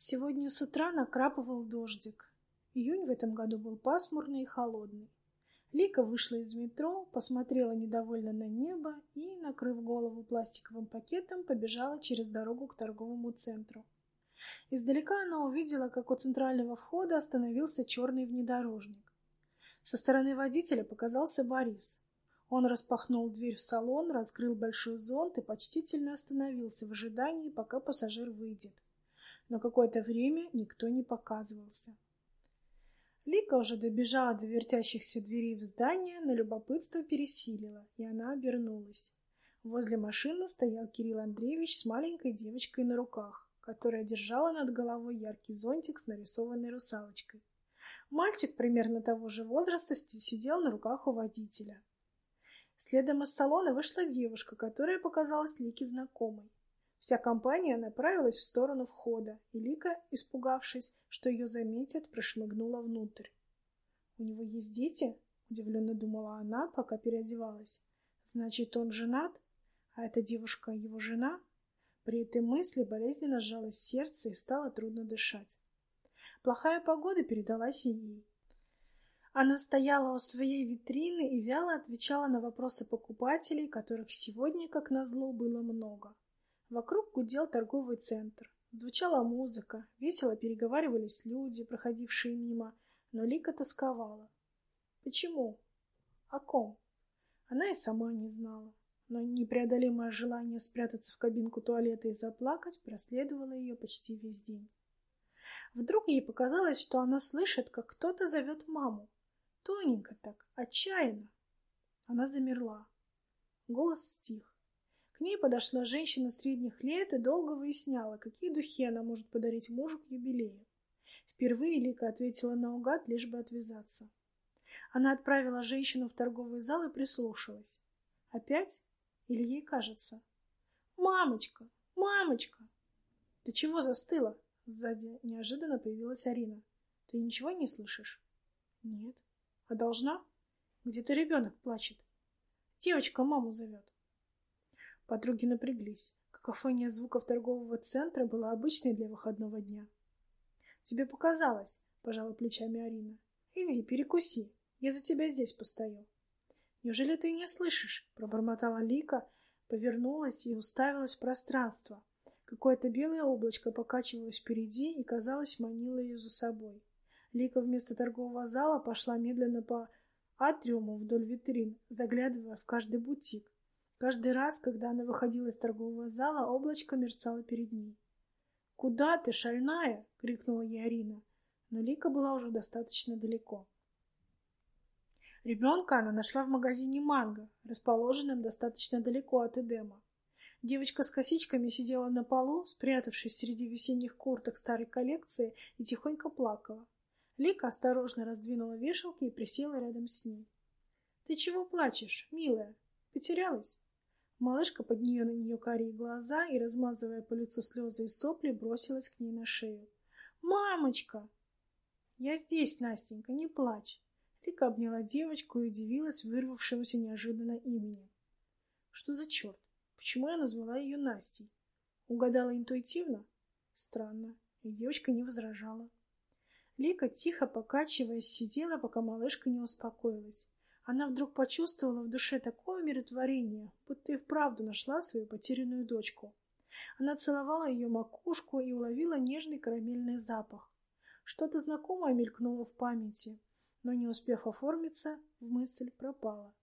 Сегодня с утра накрапывал дождик. Июнь в этом году был пасмурный и холодный. Лика вышла из метро, посмотрела недовольно на небо и, накрыв голову пластиковым пакетом, побежала через дорогу к торговому центру. Издалека она увидела, как у центрального входа остановился черный внедорожник. Со стороны водителя показался Борис. Он распахнул дверь в салон, раскрыл большой зонт и почтительно остановился в ожидании, пока пассажир выйдет но какое-то время никто не показывался. Лика уже добежала до вертящихся дверей в здание, но любопытство пересилило, и она обернулась. Возле машины стоял Кирилл Андреевич с маленькой девочкой на руках, которая держала над головой яркий зонтик с нарисованной русалочкой. Мальчик примерно того же возраста сидел на руках у водителя. Следом из салона вышла девушка, которая показалась Лике знакомой. Вся компания направилась в сторону входа, и Лика, испугавшись, что ее заметят, прошмыгнула внутрь. «У него есть дети?» — удивленно думала она, пока переодевалась. «Значит, он женат? А эта девушка его жена?» При этой мысли болезненно сжалось сердце и стало трудно дышать. Плохая погода передалась и ей. Она стояла у своей витрины и вяло отвечала на вопросы покупателей, которых сегодня, как назло, было много. Вокруг гудел торговый центр. Звучала музыка, весело переговаривались люди, проходившие мимо, но Лика тосковала. Почему? О ком? Она и сама не знала, но непреодолимое желание спрятаться в кабинку туалета и заплакать проследовало ее почти весь день. Вдруг ей показалось, что она слышит, как кто-то зовет маму. Тоненько так, отчаянно. Она замерла. Голос стих. К ней подошла женщина средних лет и долго выясняла, какие духи она может подарить мужу к юбилею. Впервые Лика ответила наугад, лишь бы отвязаться. Она отправила женщину в торговый зал и прислушалась. Опять? Или ей кажется? «Мамочка! Мамочка!» «Ты чего застыла?» Сзади неожиданно появилась Арина. «Ты ничего не слышишь?» «Нет». «А должна?» «Где-то ребенок плачет. Девочка маму зовет». Подруги напряглись. Какофония звуков торгового центра была обычной для выходного дня. «Тебе показалось», — пожала плечами Арина. «Иди, перекуси. Я за тебя здесь постою». «Неужели ты не слышишь?» — пробормотала Лика, повернулась и уставилась в пространство. Какое-то белое облачко покачивалось впереди и, казалось, манило ее за собой. Лика вместо торгового зала пошла медленно по атриуму вдоль витрин, заглядывая в каждый бутик. Каждый раз, когда она выходила из торгового зала, облачко мерцало перед ней. «Куда ты, шальная?» — крикнула ей Арина, но Лика была уже достаточно далеко. Ребенка она нашла в магазине «Манго», расположенном достаточно далеко от Эдема. Девочка с косичками сидела на полу, спрятавшись среди весенних курток старой коллекции, и тихонько плакала. Лика осторожно раздвинула вешалки и присела рядом с ней. — Ты чего плачешь, милая? Потерялась? Малышка подняла на нее карие глаза и, размазывая по лицу слезы и сопли, бросилась к ней на шею. «Мамочка!» «Я здесь, Настенька, не плачь!» Лика обняла девочку и удивилась вырвавшемуся неожиданно имени. «Что за черт? Почему я назвала ее Настей?» Угадала интуитивно? Странно, и девочка не возражала. Лика, тихо покачиваясь, сидела, пока малышка не успокоилась. Она вдруг почувствовала в душе такое умиротворение, будто и вправду нашла свою потерянную дочку. Она целовала ее макушку и уловила нежный карамельный запах. Что-то знакомое мелькнуло в памяти, но, не успев оформиться, мысль пропала.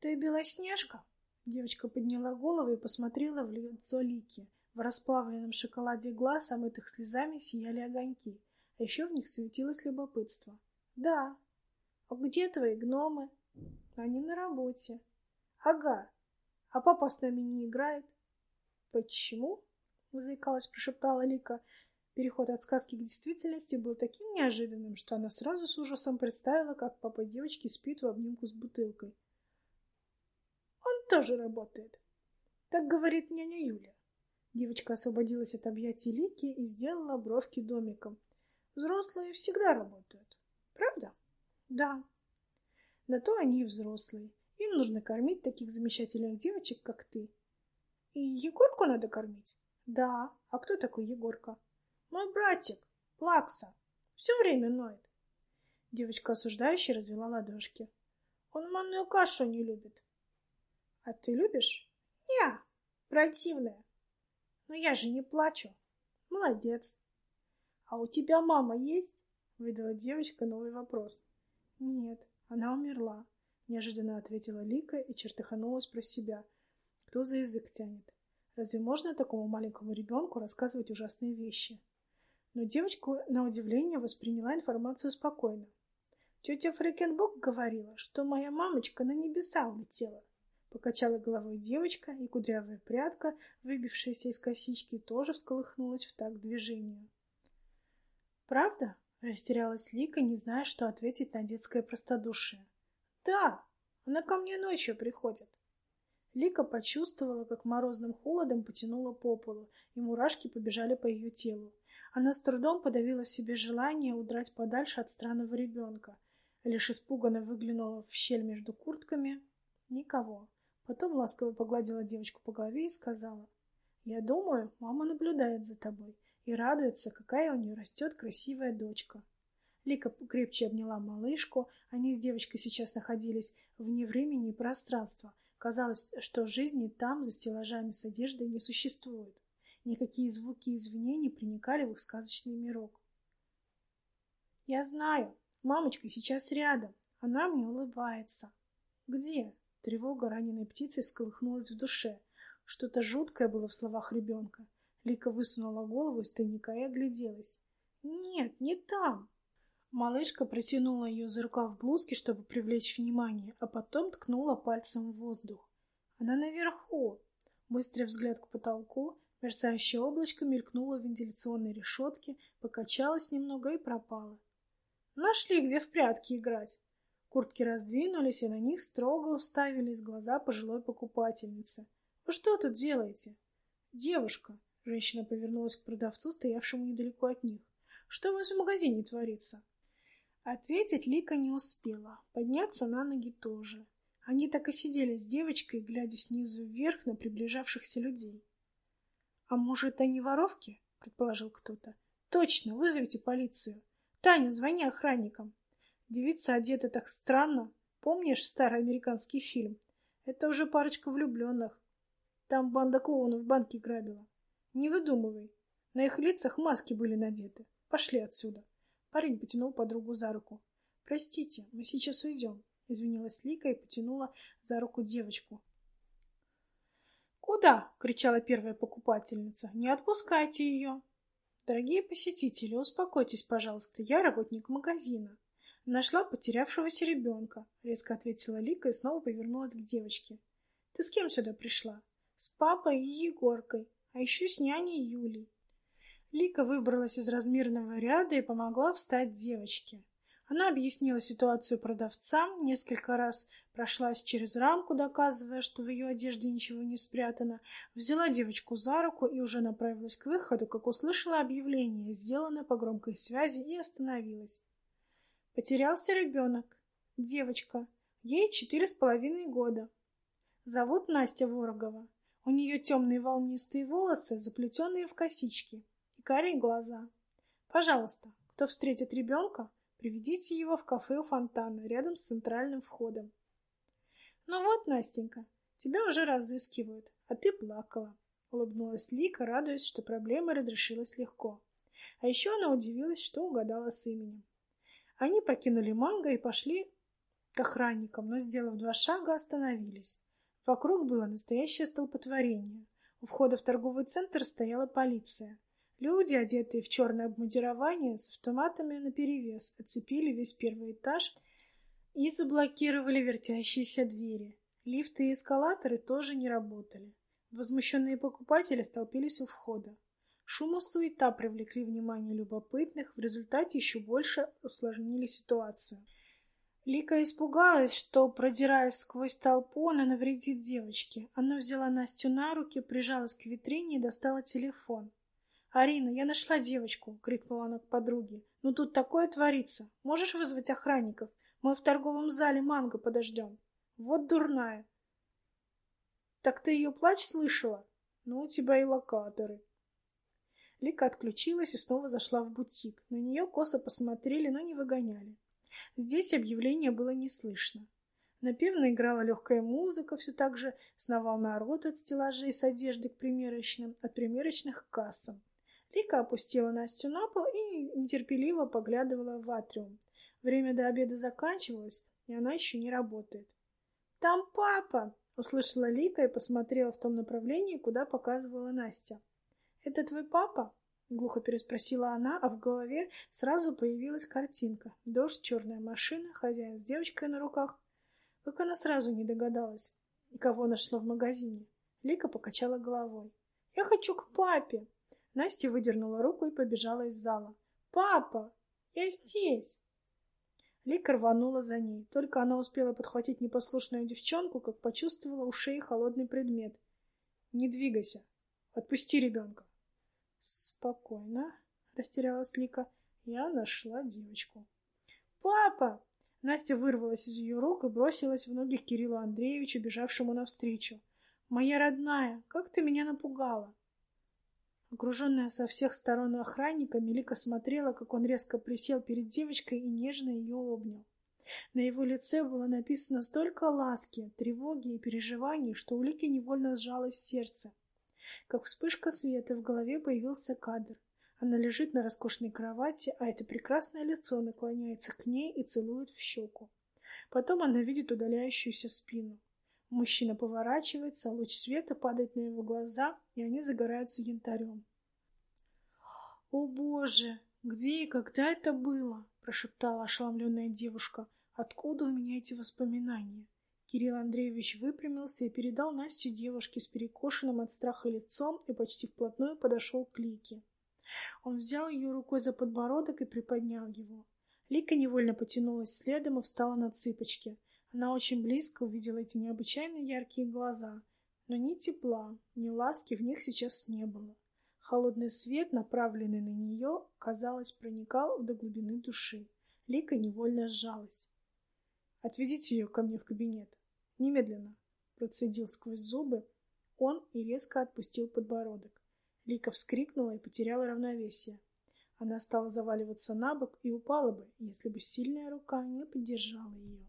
«Ты Белоснежка?» Девочка подняла голову и посмотрела в лицо Лики. В расплавленном шоколаде глаз, омытых слезами, сияли огоньки, а еще в них светилось любопытство. «Да», а где твои гномы? Они на работе. Ага. А папа с нами не играет. Почему? Заикалась, прошептала Лика. Переход от сказки к действительности был таким неожиданным, что она сразу с ужасом представила, как папа девочки спит в обнимку с бутылкой. Он тоже работает. Так говорит няня Юля. Девочка освободилась от объятий Лики и сделала бровки домиком. Взрослые всегда работают. Правда? Да. На то они и взрослые. Им нужно кормить таких замечательных девочек, как ты. И Егорку надо кормить? Да, а кто такой Егорка? Мой братик, Плакса. Все время ноет. Девочка осуждающе развела ладошки. Он манную кашу не любит. А ты любишь? Я, противная. Но я же не плачу. Молодец. А у тебя мама есть? Выдала девочка новый вопрос. Нет, она умерла. Неожиданно ответила Лика и чертыханулась про себя. Кто за язык тянет? Разве можно такому маленькому ребенку рассказывать ужасные вещи? Но девочка, на удивление, восприняла информацию спокойно. Тетя Фрекенбок говорила, что моя мамочка на небеса улетела. Покачала головой девочка, и кудрявая прядка, выбившаяся из косички, тоже всколыхнулась в такт движению. «Правда?» — растерялась Лика, не зная, что ответить на детское простодушие. «Да, она ко мне ночью приходит». Лика почувствовала, как морозным холодом потянуло по полу, и мурашки побежали по ее телу. Она с трудом подавила в себе желание удрать подальше от странного ребенка. Лишь испуганно выглянула в щель между куртками. Никого. Потом ласково погладила девочку по голове и сказала. «Я думаю, мама наблюдает за тобой и радуется, какая у нее растет красивая дочка». Лика крепче обняла малышку. Они с девочкой сейчас находились вне времени и пространства. Казалось, что жизни там, за стеллажами с одеждой, не существует. Никакие звуки извне не проникали в их сказочный мирок. «Я знаю, мамочка сейчас рядом. Она мне улыбается». «Где?» Тревога раненой птицы сколыхнулась в душе. Что-то жуткое было в словах ребенка. Лика высунула голову из тайника и огляделась. «Нет, не там!» Малышка протянула ее за рукав блузки, чтобы привлечь внимание, а потом ткнула пальцем в воздух. «Она наверху!» Быстрый взгляд к потолку, мерцающее облачко мелькнуло в вентиляционной решетке, покачалось немного и пропало. «Нашли, где в прятки играть!» Куртки раздвинулись, и на них строго уставились глаза пожилой покупательницы. «Вы что тут делаете?» «Девушка!» — женщина повернулась к продавцу, стоявшему недалеко от них. «Что у вас в магазине творится?» Ответить Лика не успела, подняться на ноги тоже. Они так и сидели с девочкой, глядя снизу вверх на приближавшихся людей. «А может, они воровки?» — предположил кто-то. «Точно, вызовите полицию. Таня, звони охранникам». Девица одета так странно. Помнишь старый американский фильм? Это уже парочка влюбленных. Там банда клоунов в банке грабила. Не выдумывай. На их лицах маски были надеты. Пошли отсюда. Парень потянул подругу за руку. Простите, мы сейчас уйдем. Извинилась Лика и потянула за руку девочку. «Куда?» — кричала первая покупательница. «Не отпускайте ее!» «Дорогие посетители, успокойтесь, пожалуйста, я работник магазина. Нашла потерявшегося ребенка, резко ответила Лика и снова повернулась к девочке. Ты с кем сюда пришла? С папой и Егоркой, а еще с няней Юлей. Лика выбралась из размерного ряда и помогла встать девочке. Она объяснила ситуацию продавцам, несколько раз прошлась через рамку, доказывая, что в ее одежде ничего не спрятано, взяла девочку за руку и уже направилась к выходу, как услышала объявление, сделанное по громкой связи, и остановилась. Потерялся ребенок. Девочка. Ей четыре с половиной года. Зовут Настя Ворогова. У нее темные волнистые волосы, заплетенные в косички, и карие глаза. Пожалуйста, кто встретит ребенка, приведите его в кафе у фонтана, рядом с центральным входом. Ну вот, Настенька, тебя уже разыскивают, а ты плакала. Улыбнулась Лика, радуясь, что проблема разрешилась легко. А еще она удивилась, что угадала с именем. Они покинули манго и пошли к охранникам, но, сделав два шага, остановились. Вокруг было настоящее столпотворение. У входа в торговый центр стояла полиция. Люди, одетые в черное обмундирование, с автоматами наперевес, оцепили весь первый этаж и заблокировали вертящиеся двери. Лифты и эскалаторы тоже не работали. Возмущенные покупатели столпились у входа. Шум и суета привлекли внимание любопытных, в результате еще больше усложнили ситуацию. Лика испугалась, что, продираясь сквозь толпу, она навредит девочке. Она взяла Настю на руки, прижалась к витрине и достала телефон. «Арина, я нашла девочку!» — крикнула она к подруге. «Ну тут такое творится! Можешь вызвать охранников? Мы в торговом зале манго подождем!» «Вот дурная!» «Так ты ее плач слышала?» «Ну, у тебя и локаторы!» Лика отключилась и снова зашла в бутик. На нее косо посмотрели, но не выгоняли. Здесь объявление было не слышно. Напевно играла легкая музыка, все так же сновал народ от стеллажей с одеждой к примерочным, от примерочных к кассам. Лика опустила Настю на пол и нетерпеливо поглядывала в атриум. Время до обеда заканчивалось, и она еще не работает. «Там папа!» — услышала Лика и посмотрела в том направлении, куда показывала Настя. «Это твой папа?» — глухо переспросила она, а в голове сразу появилась картинка. Дождь, черная машина, хозяин с девочкой на руках. Как она сразу не догадалась, кого нашла в магазине. Лика покачала головой. «Я хочу к папе!» Настя выдернула руку и побежала из зала. «Папа! Я здесь!» Лика рванула за ней. Только она успела подхватить непослушную девчонку, как почувствовала у шеи холодный предмет. «Не двигайся! Отпусти ребенка!» «Спокойно», — растерялась Лика. «Я нашла девочку». «Папа!» Настя вырвалась из ее рук и бросилась в ноги Кириллу Андреевичу, бежавшему навстречу. «Моя родная, как ты меня напугала!» Окруженная со всех сторон охранниками, Лика смотрела, как он резко присел перед девочкой и нежно ее обнял. На его лице было написано столько ласки, тревоги и переживаний, что у Лики невольно сжалось сердце. Как вспышка света в голове появился кадр. Она лежит на роскошной кровати, а это прекрасное лицо наклоняется к ней и целует в щеку. Потом она видит удаляющуюся спину. Мужчина поворачивается, луч света падает на его глаза, и они загораются янтарем. «О, Боже! Где и когда это было?» — прошептала ошеломленная девушка. «Откуда у меня эти воспоминания?» Кирилл Андреевич выпрямился и передал Насте девушке с перекошенным от страха лицом и почти вплотную подошел к Лике. Он взял ее рукой за подбородок и приподнял его. Лика невольно потянулась следом и встала на цыпочки. Она очень близко увидела эти необычайно яркие глаза, но ни тепла, ни ласки в них сейчас не было. Холодный свет, направленный на нее, казалось, проникал до глубины души. Лика невольно сжалась. «Отведите ее ко мне в кабинет. Немедленно!» Процедил сквозь зубы он и резко отпустил подбородок. Лика вскрикнула и потеряла равновесие. Она стала заваливаться на бок и упала бы, если бы сильная рука не поддержала ее.